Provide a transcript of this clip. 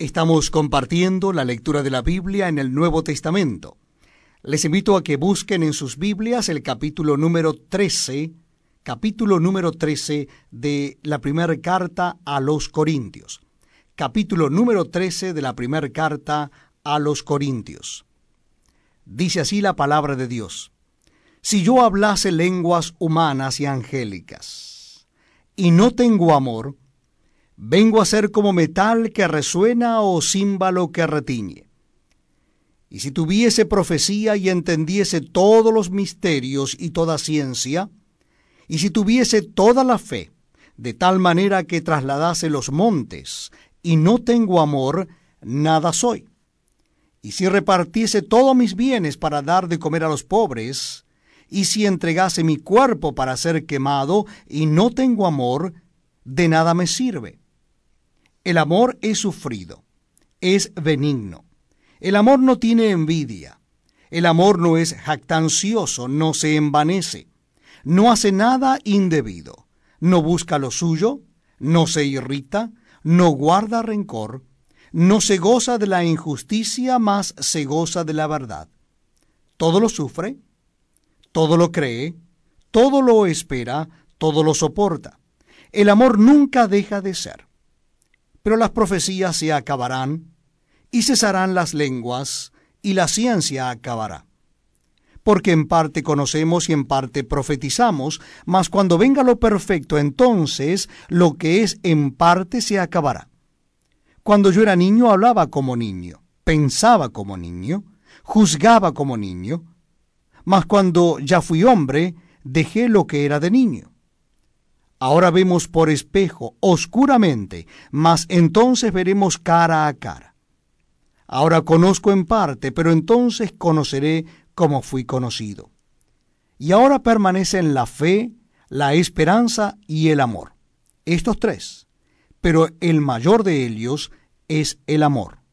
Estamos compartiendo la lectura de la Biblia en el Nuevo Testamento. Les invito a que busquen en sus Biblias el capítulo número 13, capítulo número 13 de la primera carta a los Corintios. Capítulo número 13 de la primera carta a los Corintios. Dice así la palabra de Dios. Si yo hablase lenguas humanas y angélicas, y no tengo amor, vengo a ser como metal que resuena o címbalo que retiñe. Y si tuviese profecía y entendiese todos los misterios y toda ciencia, y si tuviese toda la fe, de tal manera que trasladase los montes, y no tengo amor, nada soy. Y si repartiese todos mis bienes para dar de comer a los pobres, y si entregase mi cuerpo para ser quemado, y no tengo amor, de nada me sirve. El amor es sufrido, es benigno. El amor no tiene envidia. El amor no es jactancioso, no se envanece. No hace nada indebido. No busca lo suyo, no se irrita, no guarda rencor, no se goza de la injusticia, mas se goza de la verdad. Todo lo sufre, todo lo cree, todo lo espera, todo lo soporta. El amor nunca deja de ser. Pero las profecías se acabarán, y cesarán las lenguas, y la ciencia acabará. Porque en parte conocemos y en parte profetizamos, mas cuando venga lo perfecto, entonces lo que es en parte se acabará. Cuando yo era niño hablaba como niño, pensaba como niño, juzgaba como niño, mas cuando ya fui hombre, dejé lo que era de niño. Ahora vemos por espejo, oscuramente, mas entonces veremos cara a cara. Ahora conozco en parte, pero entonces conoceré como fui conocido. Y ahora permanecen la fe, la esperanza y el amor. Estos tres. Pero el mayor de ellos es el amor.